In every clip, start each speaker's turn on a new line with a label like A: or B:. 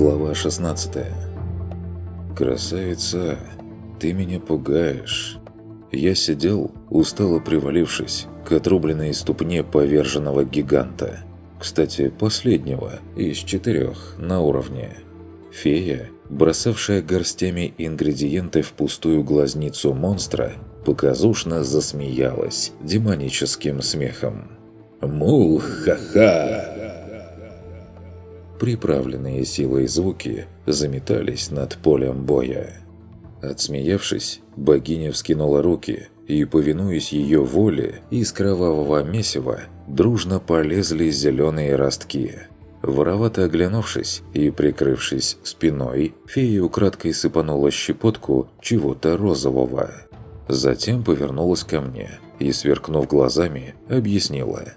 A: Глава 16 «Красавица, ты меня пугаешь». Я сидел, устало привалившись к отрубленной ступне поверженного гиганта. Кстати, последнего из четырех на уровне. Фея, бросавшая горстями ингредиенты в пустую глазницу монстра, показушно засмеялась демоническим смехом. «Му-ха-ха!» Приправленные силой звуки заметались над полем боя. Отсмеявшись, богиня вскинула руки, и, повинуясь ее воле, из кровавого месива дружно полезли зеленые ростки. Воровато оглянувшись и прикрывшись спиной, фея украдкой сыпанула щепотку чего-то розового. Затем повернулась ко мне и, сверкнув глазами, объяснила.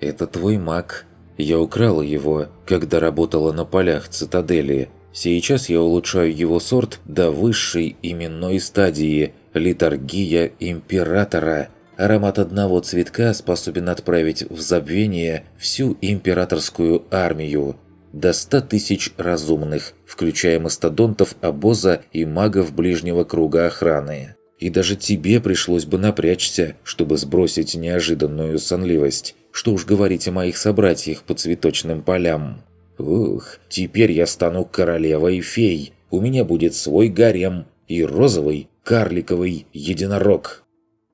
A: «Это твой маг. Я украла его, когда работала на полях цитадели. Сейчас я улучшаю его сорт до высшей именной стадии – литургия императора. Аромат одного цветка способен отправить в забвение всю императорскую армию. До 100 тысяч разумных, включая мастодонтов обоза и магов ближнего круга охраны. И даже тебе пришлось бы напрячься, чтобы сбросить неожиданную сонливость. Что уж говорить о моих собратьях по цветочным полям. Ух, теперь я стану королевой фей. У меня будет свой гарем и розовый карликовый единорог.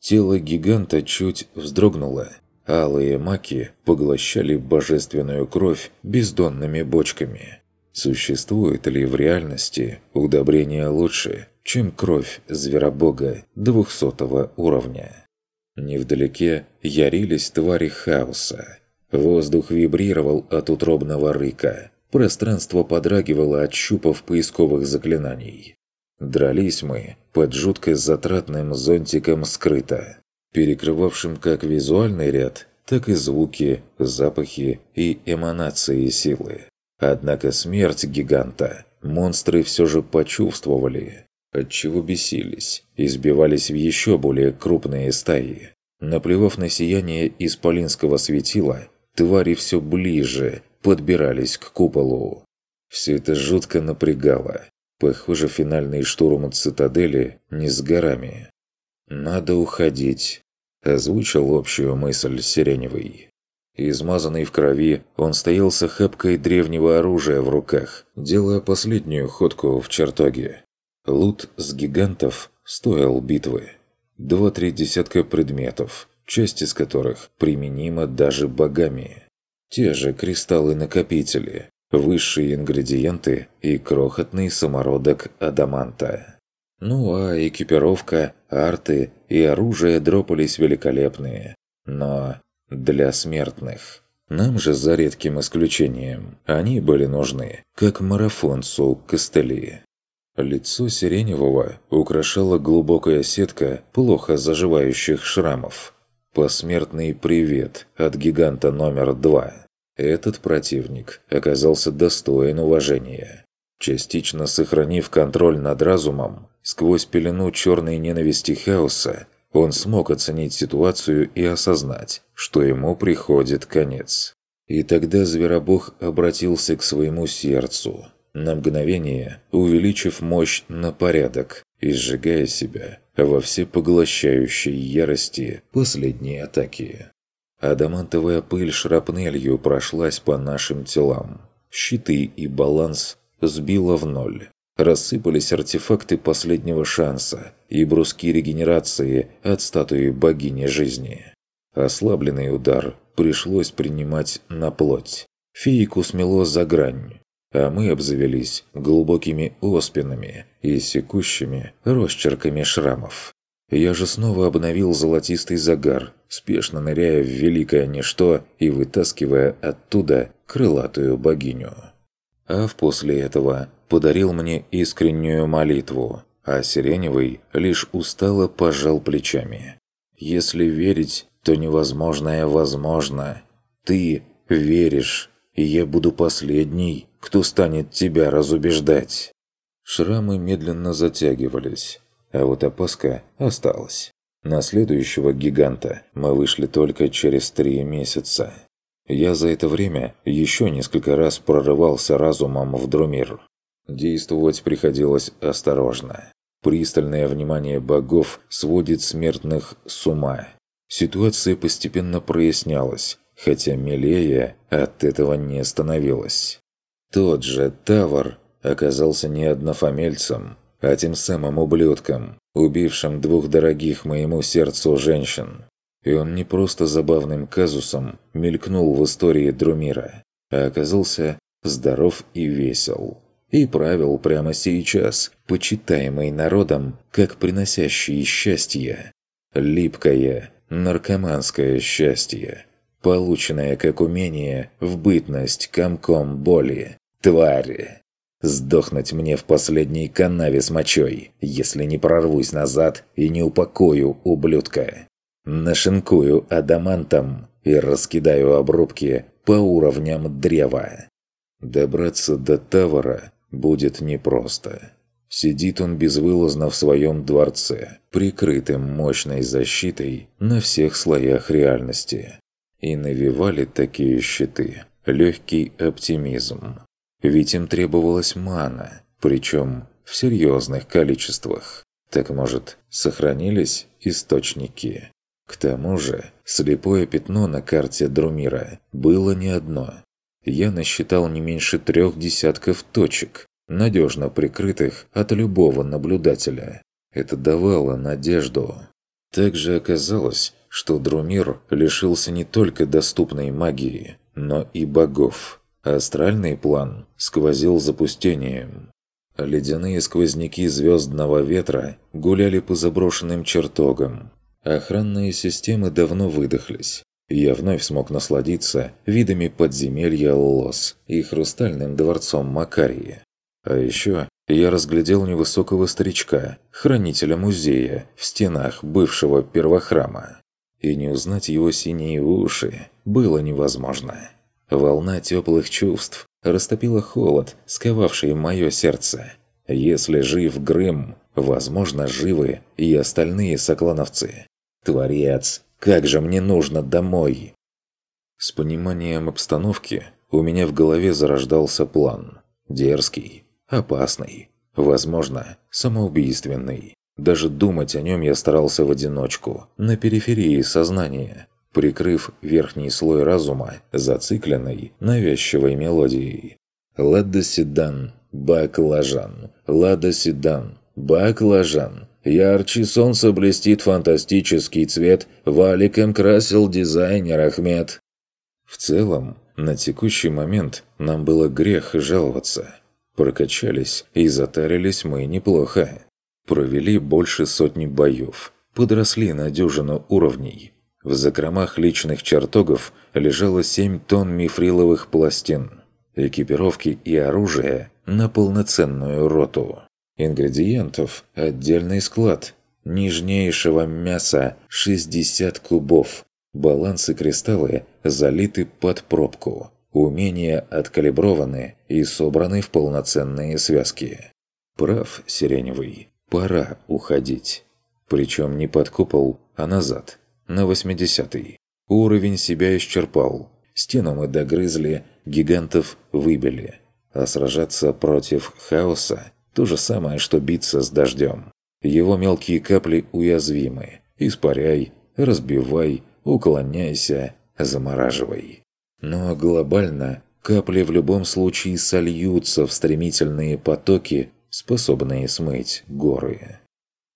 A: Тело гиганта чуть вздрогнуло. Алые маки поглощали божественную кровь бездонными бочками. Существует ли в реальности удобрение лучше, чем кровь зверобога двухсотого уровня? Невдалеке ярились твари хаоса. Воздух вибрировал от утробного рыка. Пространство подрагивало от щупов поисковых заклинаний. Дрались мы под жутко затратным зонтиком скрыто, перекрывавшим как визуальный ряд, так и звуки, запахи и эманации силы. Однако смерть гиганта монстры все же почувствовали, отчего бесились и сбивались в еще более крупные стаи. Наплевав на сияние исполинского светила, твари все ближе подбирались к куполу. Все это жутко напрягало, Похоже, финальный штурм цитадели не с горами. «Надо уходить», – озвучил общую мысль Сиреневый. Измазанный в крови, он стоял с охапкой древнего оружия в руках, делая последнюю ходку в чертоге. Лут с гигантов стоил битвы. Два-три десятка предметов, часть из которых применима даже богами. Те же кристаллы-накопители, высшие ингредиенты и крохотный самородок адаманта. Ну а экипировка, арты и оружие дропались великолепные. Но для смертных. Нам же, за редким исключением, они были нужны, как марафонцу костыли. Лицо Сиреневого украшала глубокая сетка плохо заживающих шрамов. Посмертный привет от гиганта номер два. Этот противник оказался достоин уважения. Частично сохранив контроль над разумом, сквозь пелену черной ненависти хаоса, он смог оценить ситуацию и осознать, что ему приходит конец. И тогда Зверобог обратился к своему сердцу, на мгновение увеличив мощь на порядок и сжигая себя во всепоглощающей ярости последней атаки. Адамантовая пыль шрапнелью прошлась по нашим телам. Щиты и баланс сбила в ноль. Рассыпались артефакты последнего шанса и бруски регенерации от статуи богини жизни. Ослабленный удар пришлось принимать на плоть. Фейку смело за грань, а мы обзавелись глубокими оспинами и секущими росчерками шрамов. Я же снова обновил золотистый загар, спешно ныряя в великое ничто и вытаскивая оттуда крылатую богиню. Ав после этого подарил мне искреннюю молитву, а Сиреневый лишь устало пожал плечами. «Если верить, то невозможное возможно. Ты веришь, и я буду последний, кто станет тебя разубеждать». Шрамы медленно затягивались, а вот опаска осталась. На следующего гиганта мы вышли только через три месяца. Я за это время еще несколько раз прорывался разумом в Друмир. Действовать приходилось осторожно. Пристальное внимание богов сводит смертных с ума. Ситуация постепенно прояснялась, хотя милее от этого не становилась. Тот же Тавр оказался не однофамильцем, а тем самым ублюдком, убившим двух дорогих моему сердцу женщин. И он не просто забавным казусом мелькнул в истории Друмира, а оказался здоров и весел. И правил прямо сейчас, почитаемый народом, как приносящий счастье. Липкое, наркоманское счастье, полученное как умение в бытность комком боли. Твари! Сдохнуть мне в последней канаве с мочой, если не прорвусь назад и не упокою ублюдка. Нашинкую адамантом и раскидаю обрубки по уровням древа. Добраться до Тавара будет непросто. Сидит он безвылазно в своем дворце, прикрытым мощной защитой на всех слоях реальности. И навевали такие щиты легкий оптимизм. Ведь им требовалась мана, причем в серьезных количествах. Так может, сохранились источники? К тому же, слепое пятно на карте Друмира было не одно. Я насчитал не меньше трех десятков точек, надежно прикрытых от любого наблюдателя. Это давало надежду. Также оказалось, что Друмир лишился не только доступной магии, но и богов. Астральный план сквозил запустением. Ледяные сквозняки звездного ветра гуляли по заброшенным чертогам. Охранные системы давно выдохлись. Я вновь смог насладиться видами подземелья Лос и хрустальным дворцом Макарии. А еще я разглядел невысокого старичка, хранителя музея, в стенах бывшего первохрама. И не узнать его синие уши было невозможно. Волна теплых чувств растопила холод, сковавший мое сердце. Если жив Грым, возможно, живы и остальные соклановцы. Творец, как же мне нужно домой! С пониманием обстановки у меня в голове зарождался план. Дерзкий, опасный, возможно, самоубийственный. Даже думать о нем я старался в одиночку, на периферии сознания, прикрыв верхний слой разума зацикленной, навязчивой мелодией. «Лада седан, баклажан, лада седан, баклажан». Ярче солнца блестит фантастический цвет, валиком красил дизайнер Ахмед. В целом, на текущий момент нам было грех жаловаться. Прокачались и затарились мы неплохо. Провели больше сотни боев, подросли на дюжину уровней, в закромах личных чертогов лежало 7 тонн мифриловых пластин, экипировки и оружия на полноценную роту. Ингредиентов – отдельный склад. Нежнейшего мяса – 60 кубов. Балансы кристаллы залиты под пробку. Умения откалиброваны и собраны в полноценные связки. Прав, Сиреневый, пора уходить. Причем не под купол, а назад – на 80-й. Уровень себя исчерпал. Стену мы догрызли, гигантов выбили. А сражаться против хаоса – то же самое, что биться с дождем. Его мелкие капли уязвимы. Испаряй, разбивай, уклоняйся, замораживай. Но глобально капли в любом случае сольются в стремительные потоки, способные смыть горы.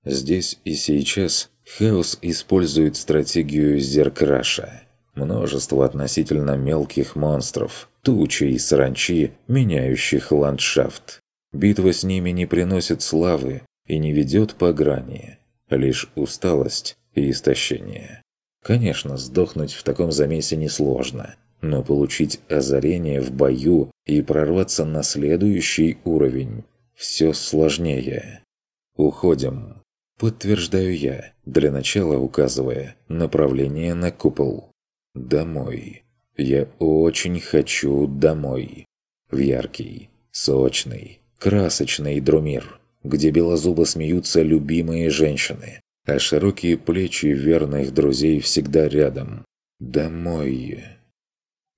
A: Здесь и сейчас Хаос использует стратегию Зеркраша. Множество относительно мелких монстров, тучи и саранчи, меняющих ландшафт. Битва с ними не приносит славы и не ведет по грани, лишь усталость и истощение. Конечно, сдохнуть в таком замесе несложно, но получить озарение в бою и прорваться на следующий уровень – все сложнее. Уходим. Подтверждаю я, для начала указывая направление на купол. Домой. Я очень хочу домой. В яркий, сочный, красочный Друмир, где белозубо смеются любимые женщины, а широкие плечи верных друзей всегда рядом. Домой.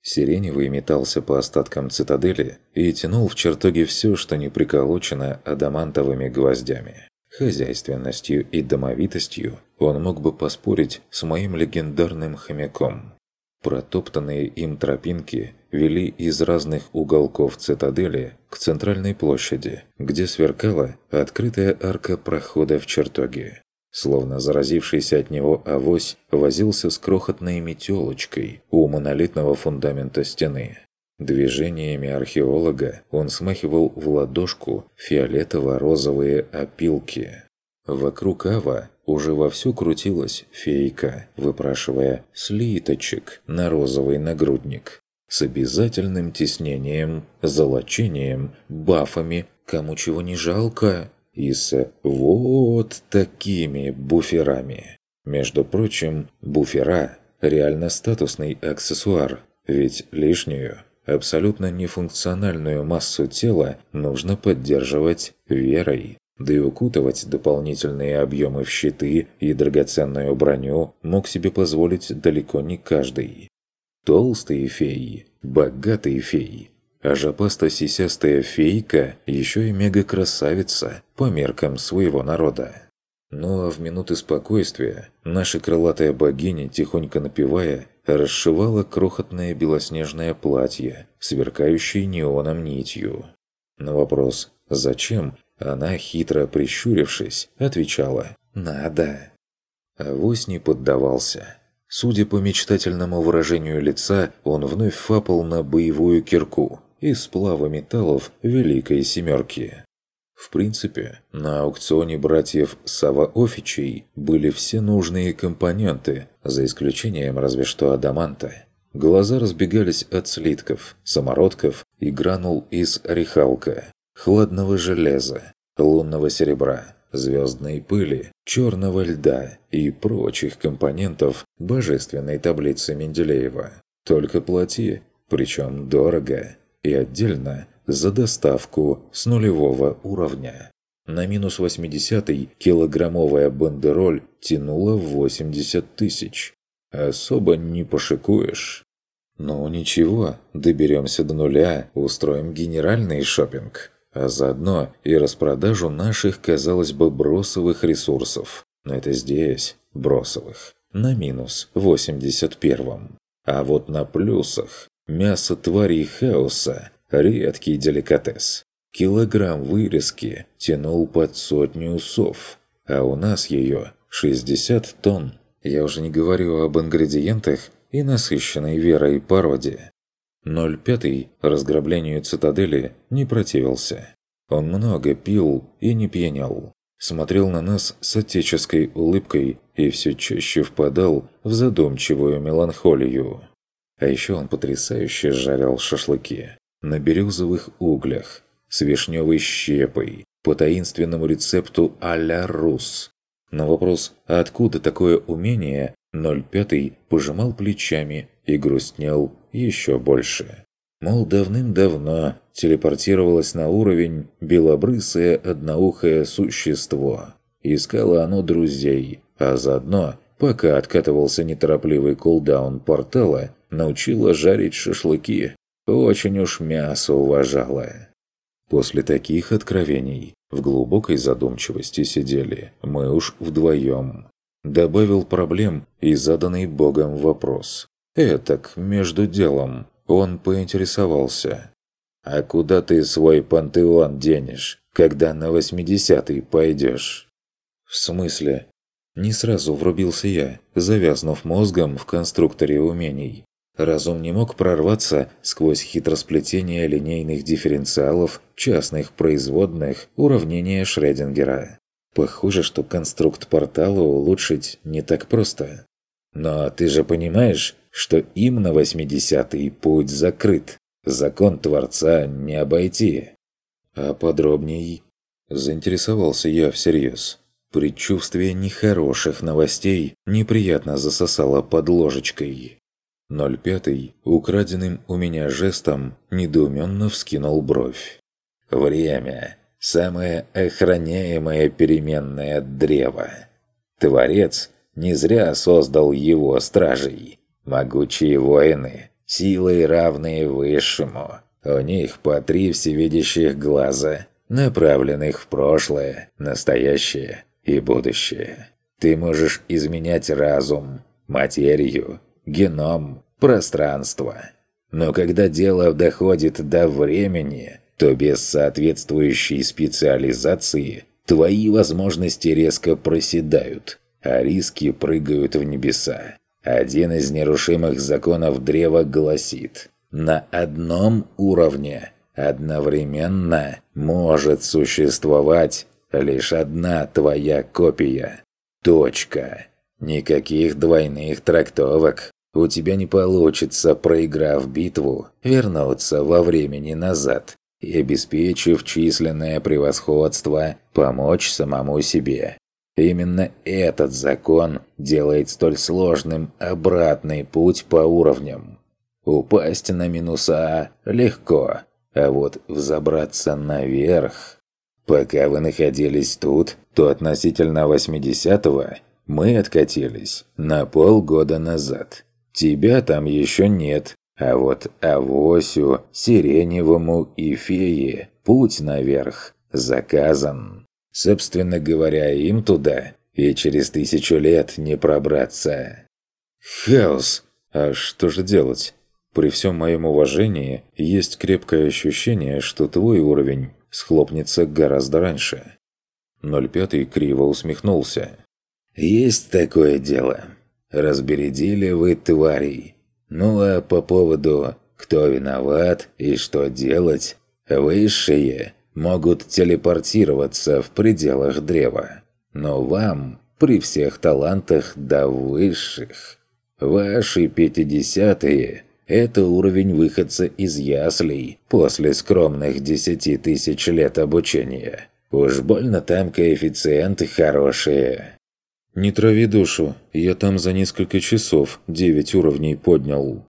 A: Сиреневый метался по остаткам цитадели и тянул в чертоге все, что не приколочено адамантовыми гвоздями. Хозяйственностью и домовитостью он мог бы поспорить с моим легендарным хомяком. Протоптанные им тропинки вели из разных уголков цитадели к центральной площади, где сверкала открытая арка прохода в чертоге. Словно заразившийся от него авось возился с крохотной метелочкой у монолитного фундамента стены. Движениями археолога он смахивал в ладошку фиолетово-розовые опилки. Вокруг Ава уже вовсю крутилась фейка, выпрашивая слиточек на розовый нагрудник с обязательным тиснением, золочением, бафами, кому чего не жалко и с вот такими буферами. Между прочим, буфера – реально статусный аксессуар, ведь лишнюю, абсолютно нефункциональную массу тела нужно поддерживать верой. Да и укутывать дополнительные объемы в щиты и драгоценную броню мог себе позволить далеко не каждый. Толстые феи, богатые феи, а жопасто-сисястая фейка еще и мега-красавица по меркам своего народа. Ну а в минуты спокойствия наша крылатая богиня, тихонько напевая, расшивала крохотное белоснежное платье, сверкающее неоном нитью. На вопрос «Зачем?» она, хитро прищурившись, отвечала «Надо». Авось не поддавался. Судя по мечтательному выражению лица, он вновь фапал на боевую кирку, из сплава металлов Великой Семерки. В принципе, на аукционе братьев Сава-Офичей были все нужные компоненты, за исключением разве что адаманта. Глаза разбегались от слитков, самородков и гранул из орехалка, хладного железа, лунного серебра, звездной пыли, черного льда и прочих компонентов божественной таблицы Менделеева. Только плати, причем дорого и отдельно за доставку с нулевого уровня. На минус 80 килограммовая бандероль тянула 80 тысяч. Особо не пошикуешь. Ну ничего, доберемся до нуля, устроим генеральный шопинг, а заодно и распродажу наших, казалось бы, бросовых ресурсов. Но это здесь, бросовых, на минус 81. А вот на плюсах Мясо тварей хаоса – редкий деликатес. Килограмм вырезки тянул под сотню усов, а у нас ее 60 тонн. Я уже не говорю об ингредиентах и насыщенной верой породе. 05 разграблению цитадели не противился. Он много пил и не пьянял. Смотрел на нас с отеческой улыбкой и все чаще впадал в задумчивую меланхолию. А еще он потрясающе жарил шашлыки на бирюзовых углях с вишневой щепой по таинственному рецепту а-ля рус. На вопрос «Откуда такое умение?» 05 пожимал плечами и грустнел еще больше. Мол, давным-давно телепортировалось на уровень белобрысое одноухое существо. Искало оно друзей, а заодно, пока откатывался неторопливый кулдаун портала, научила жарить шашлыки. Очень уж мясо уважала. После таких откровений в глубокой задумчивости сидели мы уж вдвоем. Добавил проблем и заданный Богом вопрос. Этак, между делом, он поинтересовался. «А куда ты свой пантеон денешь, когда на восьмидесятый пойдешь?» «В смысле?» Не сразу врубился я, завязнув мозгом в конструкторе умений. Разум не мог прорваться сквозь хитросплетение линейных дифференциалов, частных производных, уравнения Шрёдингера. Похоже, что конструкт портала улучшить не так просто. Но ты же понимаешь, что им на 80-й путь закрыт. Закон Творца не обойти. А подробней? Заинтересовался я всерьез. Предчувствие нехороших новостей неприятно засосало под ложечкой. 05 украденным у меня жестом недоуменно вскинул бровь. «Время. Самое охраняемое переменное древо. Творец не зря создал его стражей. Могучие воины, силой равные высшему. У них по три всевидящих глаза, направленных в прошлое, настоящее и будущее. Ты можешь изменять разум, материю, геном, пространство. Но когда дело доходит до времени, то без соответствующей специализации твои возможности резко проседают, а риски прыгают в небеса. Один из нерушимых законов древа гласит «На одном уровне одновременно может существовать лишь одна твоя копия. Точка. Никаких двойных трактовок. У тебя не получится, проиграв битву, вернуться во времени назад и, обеспечив численное превосходство, помочь самому себе. Именно этот закон делает столь сложным обратный путь по уровням. Упасть на минуса легко, а вот взобраться наверх... Пока вы находились тут, то относительно 80-го мы откатились на полгода назад. Тебя там еще нет, а вот Авосю, Сиреневому и Фее путь наверх заказан. Собственно говоря, им туда и через тысячу лет не пробраться.
B: Хаос! А что же делать? При всем моем уважении есть крепкое ощущение, что твой уровень схлопнется гораздо раньше. 05 криво усмехнулся.
A: «Есть такое дело. Разбередили вы тварей. Ну а по поводу «кто виноват» и «что делать», высшие могут телепортироваться в пределах древа. Но вам, при всех талантах до высших, ваши пятидесятые – это уровень выходца из яслей после скромных десяти тысяч лет обучения. Уж больно там коэффициенты хорошие.
B: «Не трави душу, я там за несколько часов девять уровней поднял».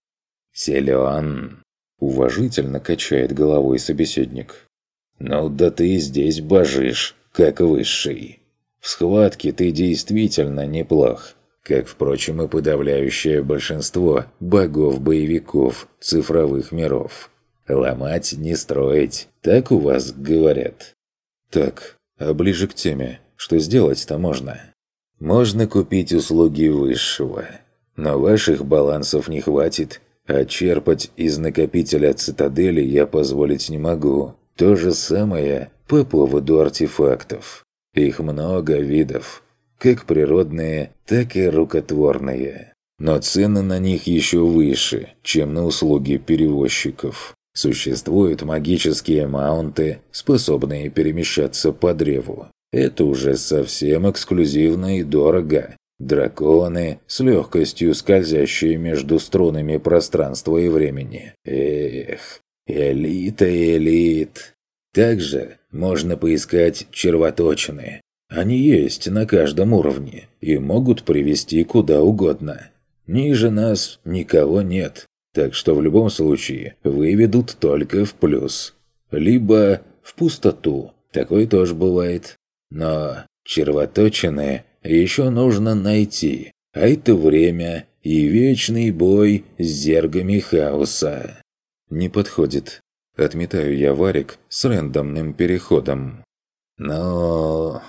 A: «Силен!» – уважительно качает головой собеседник. «Ну да ты здесь божишь, как высший. В схватке ты действительно неплох, как, впрочем, и подавляющее большинство богов-боевиков цифровых миров. Ломать не строить, так у вас говорят».
B: «Так, а ближе к теме, что сделать-то можно?»
A: Можно купить услуги высшего, но ваших балансов не хватит, а черпать из накопителя цитадели я позволить не могу. То же самое по поводу артефактов. Их много видов, как природные, так и рукотворные. Но цены на них еще выше, чем на услуги перевозчиков. Существуют магические маунты, способные перемещаться по древу. Это уже совсем эксклюзивно и дорого. Драконы, с легкостью скользящие между струнами пространства и времени. Эх, элита элит. Также можно поискать червоточины. Они есть на каждом уровне и могут привести куда угодно. Ниже нас никого нет, так что в любом случае выведут только в плюс. Либо в пустоту. Такое тоже бывает. Но червоточины еще нужно найти, а это время и вечный бой с зергами хаоса.
B: Не подходит. Отметаю я варик с рандомным переходом.
A: Но...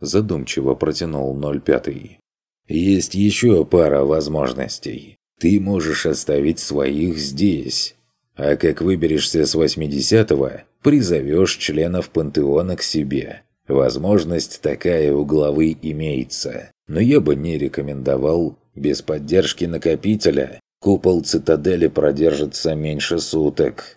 B: Задумчиво протянул 05.
A: Есть еще пара возможностей. Ты можешь оставить своих здесь. А как выберешься с 80-го, призовешь членов пантеона к себе. Возможность такая у главы имеется, но я бы не рекомендовал. Без поддержки накопителя купол цитадели продержится меньше суток.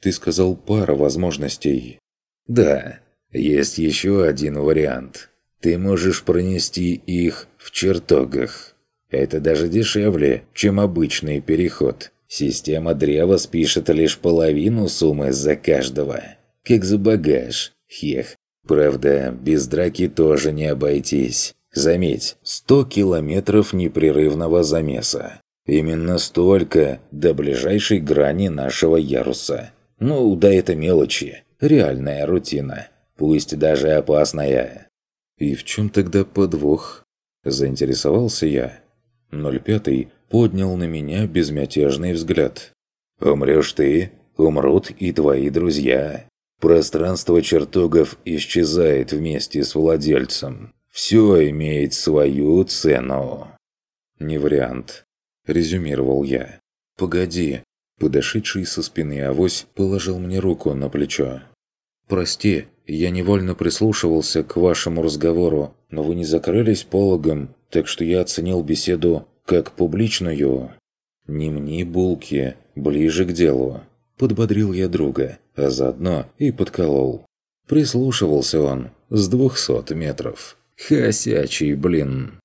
B: Ты сказал пара возможностей.
A: Да, есть еще один вариант. Ты можешь пронести их в чертогах. Это даже дешевле, чем обычный переход. Система древа спишет лишь половину суммы за каждого. Как за багаж. Хех, Правда, без драки тоже не обойтись. Заметь, 100 километров непрерывного замеса. Именно столько до ближайшей грани нашего яруса. Ну, да это мелочи. Реальная рутина. Пусть даже опасная.
B: И в чем тогда подвох? Заинтересовался я. 05 поднял на меня безмятежный взгляд.
A: Умрешь ты, умрут и твои друзья. Пространство чертогов исчезает вместе с владельцем. Все имеет свою цену.
B: Не вариант. Резюмировал я. Погоди. Подошедший со спины авось положил мне руку на плечо. «Прости, я невольно прислушивался к вашему разговору, но вы не закрылись пологом, так что я оценил беседу как публичную. Не мне булки, ближе к делу. Подбодрил я друга, а заодно и подколол. Прислушивался он с двухсот метров. Хосячий, блин.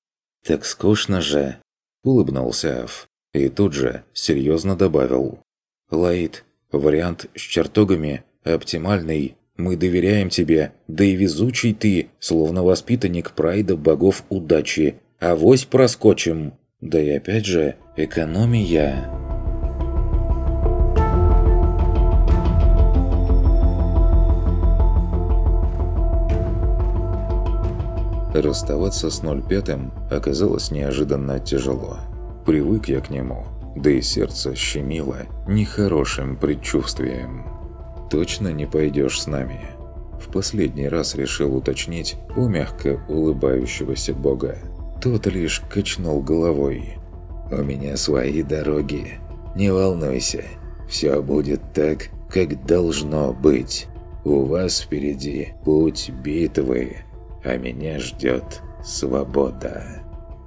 B: «Так скучно же!» – улыбнулся Аф. И тут же серьезно добавил. «Лаид, вариант с чертогами оптимальный мы доверяем тебе, да и везучий ты, словно воспитанник прайда богов удачи. Авось проскочим. Да и опять же, экономия. Расставаться с 05-м оказалось неожиданно тяжело. Привык я к нему, да и сердце щемило нехорошим предчувствием точно не пойдешь с нами?» В последний раз решил уточнить у мягко улыбающегося бога. Тот лишь качнул головой.
A: «У меня свои дороги. Не волнуйся. Все будет так, как должно быть. У вас впереди путь битвы, а меня ждет свобода».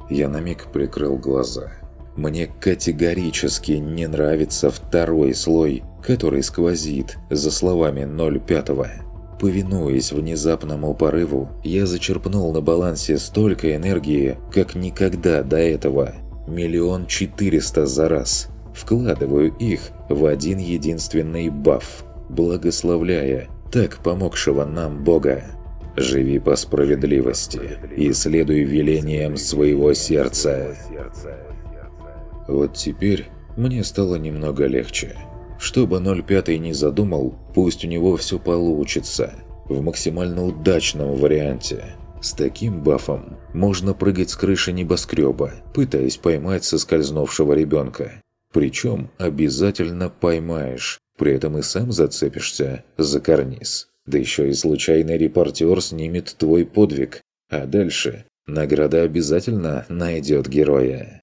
B: Я на миг прикрыл глаза. Мне категорически не нравится второй слой который сквозит за словами 05-го. Повинуясь внезапному порыву, я зачерпнул на балансе столько энергии, как никогда до этого. Миллион четыреста за раз. Вкладываю их в один единственный баф, благословляя так помогшего нам Бога. Живи по справедливости и следуй велениям своего сердца. Вот теперь мне стало немного легче. Что бы 05 не задумал, пусть у него все получится. В максимально удачном варианте. С таким бафом можно прыгать с крыши небоскреба, пытаясь поймать соскользнувшего ребенка. Причем обязательно поймаешь, при этом и сам зацепишься за карниз. Да еще и случайный репортер снимет твой подвиг, а дальше награда обязательно найдет героя.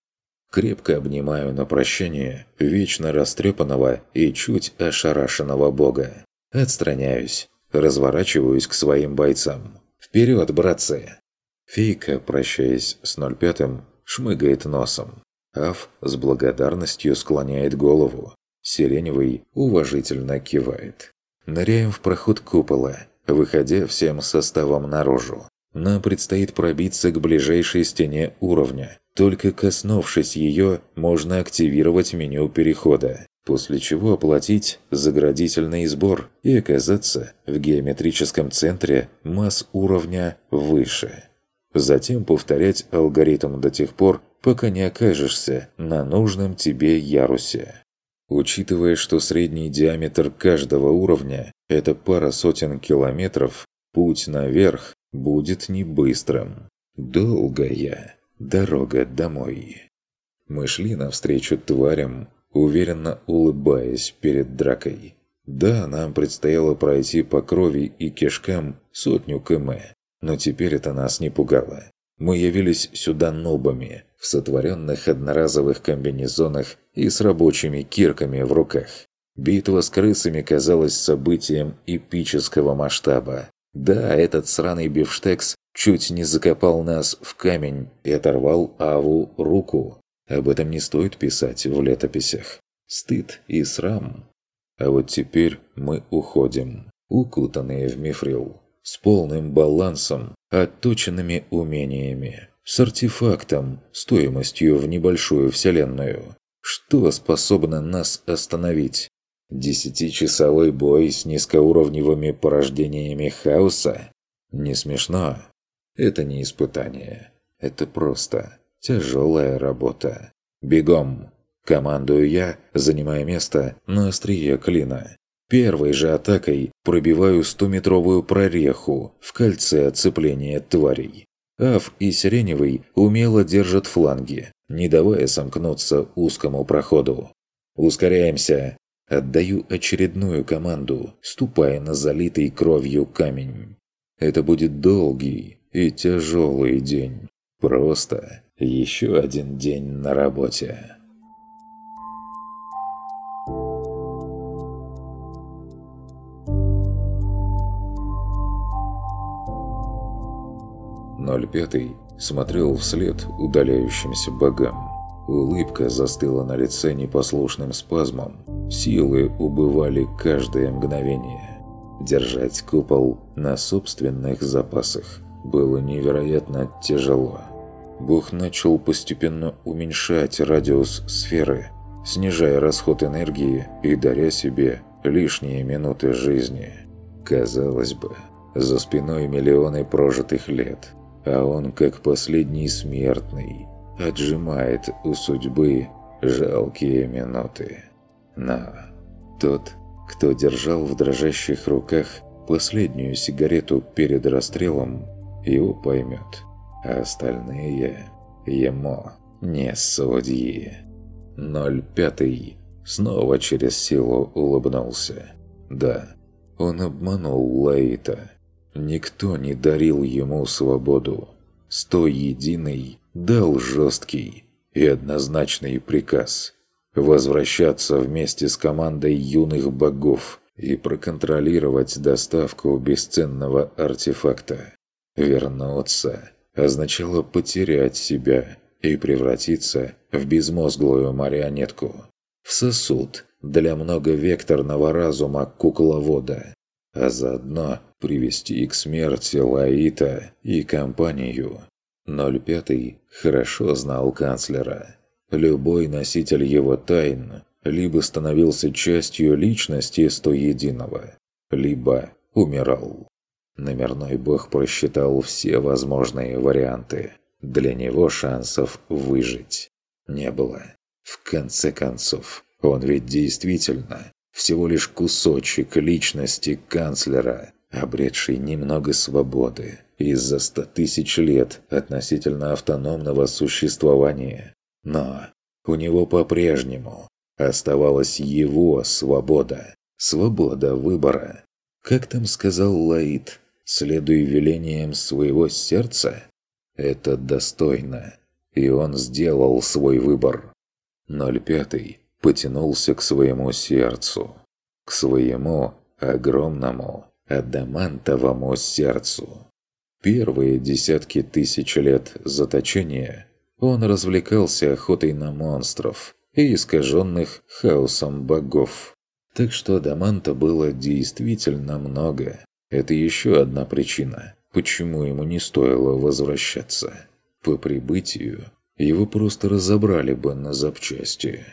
B: Крепко обнимаю на прощание вечно растрепанного и чуть ошарашенного бога. Отстраняюсь, разворачиваюсь к своим бойцам. «Вперед, братцы!» Фейка, прощаясь с 05-м, шмыгает носом. Аф с благодарностью склоняет голову. Сиреневый уважительно кивает. Ныряем в проход купола, выходя всем составом наружу. Нам предстоит пробиться к ближайшей стене уровня, только коснувшись ее, можно активировать меню перехода, после чего оплатить заградительный сбор и оказаться в геометрическом центре масс уровня выше. Затем повторять алгоритм до тех пор, пока не окажешься на нужном тебе ярусе. Учитывая, что средний диаметр каждого уровня – это пара сотен километров, путь наверх будет не быстрым. Долгая. Дорога домой. Мы шли навстречу тварям, уверенно улыбаясь перед дракой. Да, нам предстояло пройти по крови и кишкам сотню км, но теперь это нас не пугало. Мы явились сюда нобами, в сотворенных одноразовых комбинезонах и с рабочими кирками в руках. Битва с крысами казалась событием эпического масштаба. Да, этот сраный бифштекс чуть не закопал нас в камень и оторвал Аву руку. Об этом не стоит писать в летописях. Стыд и срам. А вот теперь мы уходим, укутанные в мифрил, с полным балансом, отточенными умениями, с артефактом, стоимостью в небольшую вселенную. Что способно нас остановить? Десятичасовой бой с низкоуровневыми порождениями хаоса? Не смешно. Это не испытание. Это просто тяжелая работа. Бегом! Командую я, занимая место на острие клина. Первой же атакой пробиваю стометровую прореху в кольце отцепления тварей. Аф и Сиреневый умело держат фланги, не давая сомкнуться узкому проходу. «Ускоряемся!»
A: Отдаю очередную команду, ступая на залитый кровью камень. Это будет долгий и тяжелый день. Просто еще один день на работе. Ноль пятый смотрел вслед удаляющимся богам. Улыбка застыла на лице непослушным спазмом. Силы убывали каждое мгновение. Держать купол на собственных запасах было невероятно тяжело. Бог начал постепенно уменьшать радиус сферы, снижая расход энергии и даря себе лишние минуты жизни. Казалось бы, за спиной миллионы прожитых лет, а он, как последний смертный, отжимает у судьбы жалкие минуты. Но тот, кто держал в дрожащих руках последнюю сигарету перед расстрелом, его поймет, а остальные ему не судьи. 05 снова через силу улыбнулся. Да, он обманул Лаита. Никто не дарил ему свободу. Сто единый дал жесткий и однозначный приказ возвращаться вместе с командой юных богов и проконтролировать доставку бесценного артефакта. Вернуться означало потерять себя и превратиться в безмозглую марионетку, в сосуд для многовекторного разума кукловода, а заодно привести к смерти Лаита и компанию 05 хорошо знал канцлера. Любой носитель его тайн либо становился частью личности Стоединого, либо умирал. Номерной бог просчитал все возможные варианты. Для него шансов выжить не было. В конце концов, он ведь действительно всего лишь кусочек личности канцлера, обретший немного свободы, из-за ста тысяч лет относительно автономного существования. Но у него по-прежнему оставалась его свобода, свобода выбора. Как там сказал Лаид, следуй велениям своего сердца? Это достойно, и он сделал свой выбор. 05 потянулся к своему сердцу, к своему огромному адамантовому сердцу. Первые десятки тысяч лет заточения он развлекался охотой на монстров и искаженных хаосом богов. Так что адаманта было действительно много. Это еще одна причина, почему ему не стоило возвращаться. По прибытию его просто разобрали бы на запчасти.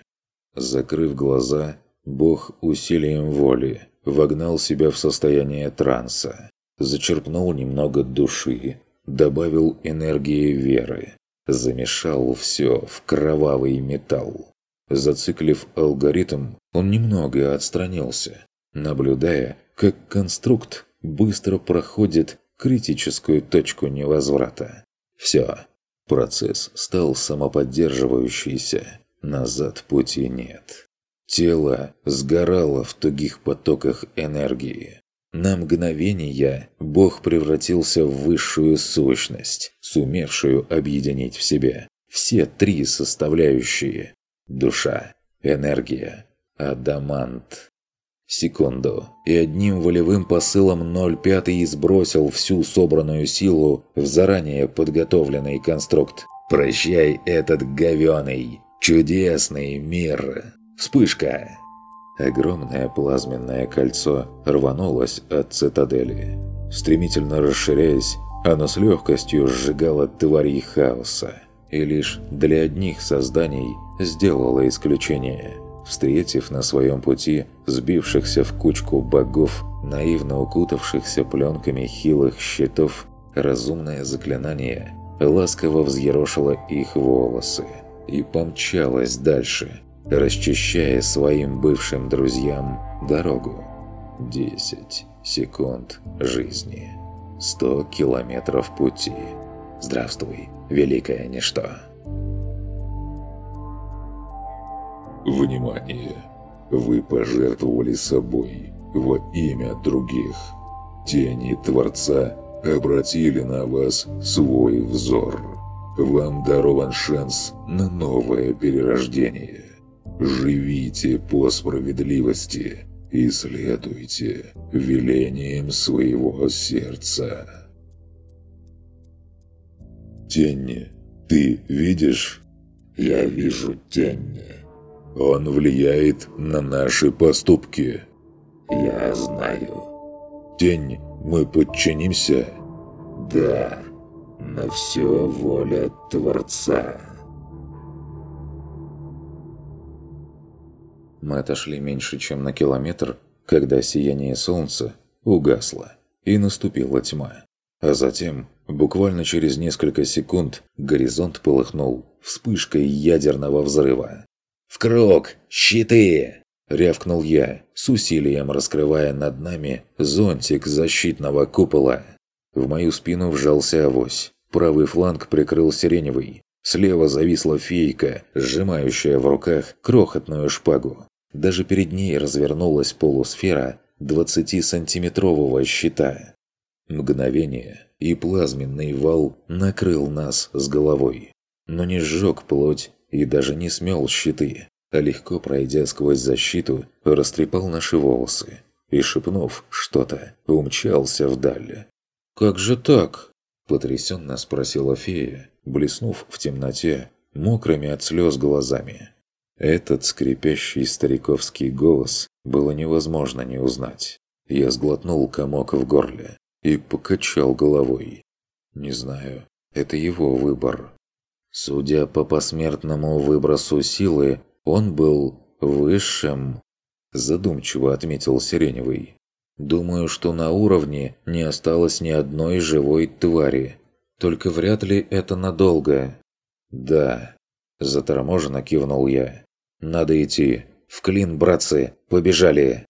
A: Закрыв глаза, бог усилием воли вогнал себя в состояние транса зачерпнул немного души, добавил энергии веры, замешал все в кровавый металл. Зациклив алгоритм, он немного отстранился, наблюдая, как конструкт быстро проходит критическую точку невозврата. Все, процесс стал самоподдерживающийся, назад пути нет. Тело сгорало в тугих потоках энергии. На мгновение Бог превратился в высшую сущность, сумевшую объединить в себе все три составляющие – душа, энергия, адамант. Секунду, и одним волевым посылом 0,5 сбросил всю собранную силу в заранее подготовленный конструкт. «Прощай этот говёный, чудесный мир!» Вспышка! Огромное плазменное кольцо рванулось от цитадели. Стремительно расширяясь, оно с легкостью сжигало тварей хаоса. И лишь для одних созданий сделало исключение, встретив на своем пути сбившихся в кучку богов, наивно укутавшихся пленками хилых щитов, разумное заклинание ласково взъерошило их волосы и помчалось дальше – расчищая своим бывшим друзьям дорогу. 10 секунд жизни. 100 километров пути. Здравствуй, великое ничто.
B: Внимание!
C: Вы пожертвовали собой во имя других. Тени Творца обратили на вас свой взор. Вам дарован шанс на новое перерождение. Живите по справедливости и следуйте велениям своего сердца. Тенни, ты видишь? Я вижу Тенни. Он влияет на наши поступки. Я знаю. Тень, мы подчинимся? Да, на все воля Творца.
A: Мы отошли меньше, чем на километр, когда сияние солнца угасло, и наступила тьма. А затем, буквально через несколько секунд, горизонт полыхнул вспышкой ядерного взрыва. «В круг! Щиты!» – рявкнул я, с усилием раскрывая над нами зонтик защитного купола. В мою спину вжался авось. Правый фланг прикрыл сиреневый. Слева зависла фейка, сжимающая в руках крохотную шпагу. Даже перед ней развернулась полусфера 20-сантиметрового щита. Мгновение, и плазменный вал накрыл нас с головой. Но не сжег плоть и даже не смел щиты, а легко пройдя сквозь защиту, растрепал наши волосы и, шепнув что-то, умчался вдаль. «Как же так?» – потрясенно спросила фея, блеснув в темноте, мокрыми от слез глазами. Этот скрипящий стариковский голос было невозможно не узнать. Я сглотнул комок в горле и покачал головой. Не знаю, это его выбор. Судя по посмертному выбросу силы, он был высшим, задумчиво отметил Сиреневый. Думаю, что на уровне не осталось ни одной живой твари. Только вряд ли это надолго. Да, заторможенно кивнул я. Надо идти. В клин, братцы, побежали!»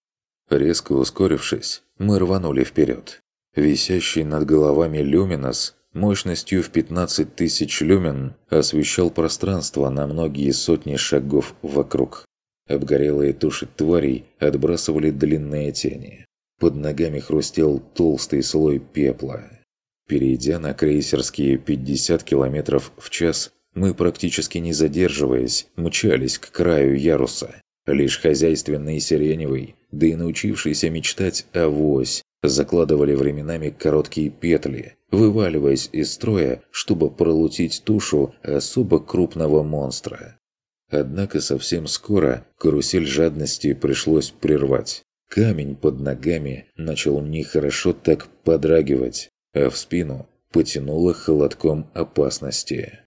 A: Резко ускорившись, мы рванули вперед. Висящий над головами люминос мощностью в 15 тысяч люмен освещал пространство на многие сотни шагов вокруг. Обгорелые туши тварей отбрасывали длинные тени. Под ногами хрустел толстый слой пепла. Перейдя на крейсерские 50 км в час, мы, практически не задерживаясь, мчались к краю яруса. Лишь хозяйственный сиреневый, да и научившийся мечтать авось, закладывали временами короткие петли, вываливаясь из строя, чтобы пролутить тушу особо крупного монстра. Однако совсем скоро карусель жадности пришлось прервать. Камень под ногами начал нехорошо так подрагивать, а в спину потянуло холодком опасности.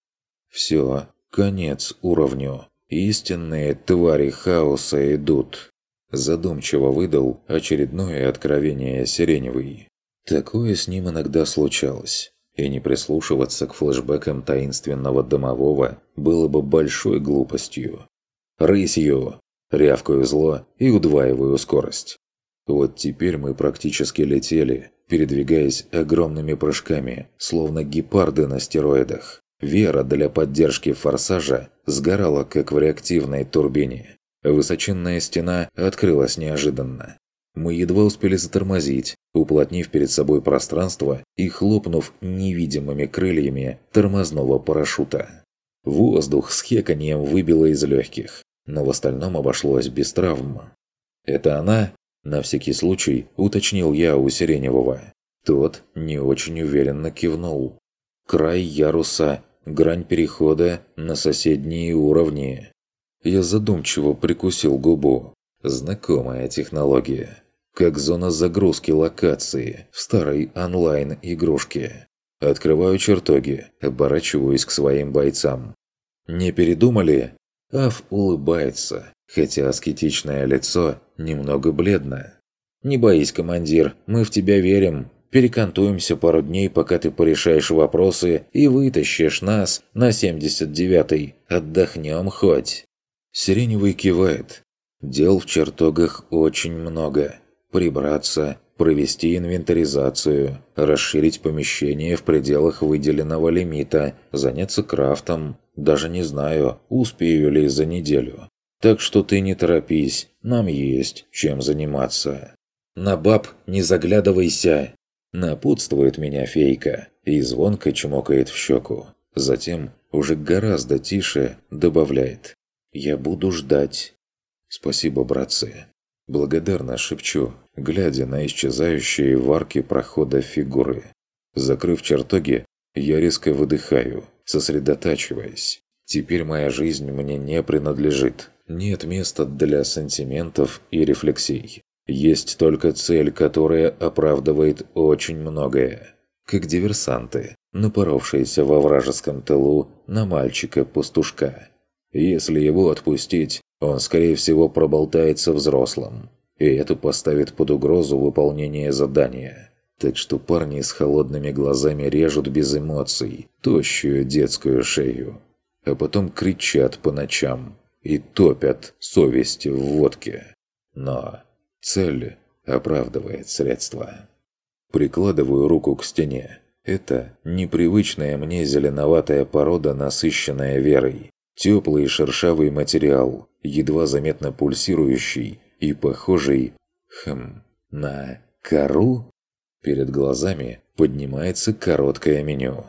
A: Все, конец уровню. Истинные твари хаоса идут. Задумчиво выдал очередное откровение Сиреневый. Такое с ним иногда случалось. И не прислушиваться к флэшбэкам таинственного домового было бы большой глупостью. «Рысью!» Рявкаю зло и удваиваю скорость. Вот теперь мы практически летели, передвигаясь огромными прыжками, словно гепарды на стероидах. Вера для поддержки форсажа сгорала, как в реактивной турбине. Высоченная стена открылась неожиданно. Мы едва успели затормозить, уплотнив перед собой пространство и хлопнув невидимыми крыльями тормозного парашюта. Воздух с хеканьем выбило из легких, но в остальном обошлось без травм. «Это она?» – на всякий случай уточнил я у Сиреневого. Тот не очень уверенно кивнул. Край яруса грань перехода на соседние уровни. Я задумчиво прикусил губу. Знакомая технология. Как зона загрузки локации в старой онлайн-игрушке. Открываю чертоги, оборачиваюсь к своим бойцам. «Не передумали?» Аф улыбается, хотя аскетичное лицо немного бледно. «Не боись, командир, мы в тебя верим. Перекантуемся пару дней, пока ты порешаешь вопросы и вытащишь нас на 79-й. Отдохнем хоть». Сиреневый кивает. Дел в чертогах очень много. Прибраться, провести инвентаризацию, расширить помещение в пределах выделенного лимита, заняться крафтом. Даже не знаю, успею ли за неделю. Так что ты не торопись, нам есть чем заниматься. На баб не заглядывайся!» Напутствует меня фейка и звонко чмокает в щеку. Затем уже гораздо тише добавляет. «Я буду ждать». «Спасибо, братцы». Благодарно шепчу, глядя на исчезающие в арке прохода фигуры. Закрыв чертоги, я резко выдыхаю, сосредотачиваясь. Теперь моя жизнь мне не принадлежит. Нет места для сантиментов и рефлексий. Есть только цель, которая оправдывает очень многое. Как диверсанты, напоровшиеся во вражеском тылу на мальчика-пастушка. Если его отпустить, он, скорее всего, проболтается взрослым. И это поставит под угрозу выполнение задания. Так что парни с холодными глазами режут без эмоций тощую детскую шею. А потом кричат по ночам и топят совесть в водке. Но цель оправдывает средства. Прикладываю руку к стене. Это непривычная мне зеленоватая порода, насыщенная верой. Теплый шершавый материал, едва заметно пульсирующий и похожий, хм, на кору? Перед глазами поднимается короткое меню.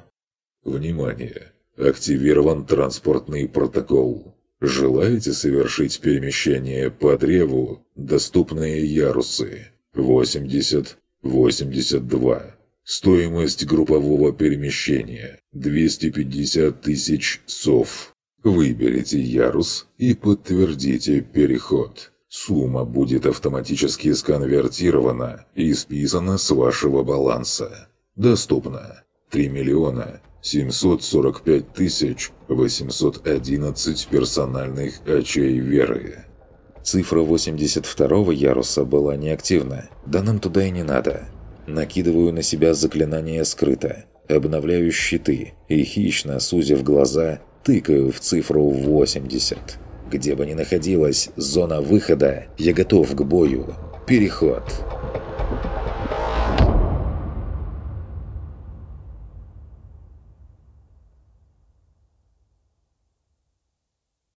C: Внимание! Активирован транспортный протокол. Желаете совершить перемещение по древу? Доступные ярусы. 80, 82. Стоимость группового перемещения – 250 тысяч сов. Выберите ярус и подтвердите переход. Сумма будет автоматически сконвертирована и списана с вашего баланса. Доступно 3 миллиона 745 тысяч 811 персональных очей веры.
A: Цифра 82 яруса была неактивна, да нам туда и не надо. Накидываю на себя заклинание скрыто, обновляю щиты и, хищно сузив глаза, тыкаю в цифру 80. Где бы ни находилась зона выхода, я готов к бою. Переход.